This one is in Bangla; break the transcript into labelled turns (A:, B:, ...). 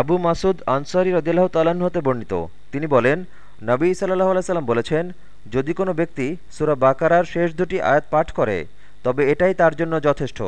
A: আবু মাসুদ আনসারি রদিল্লাহ তালাহ হতে বর্ণিত। তিনি বলেন, নবী সাল্লাহ আলাইসাল্লাম বলেছেন, যদি কোনো ব্যক্তি সুরা বাকারার শেষ দুটি আয়াত পাঠ করে, তবে এটাই তার জন্য যথেষ্ট।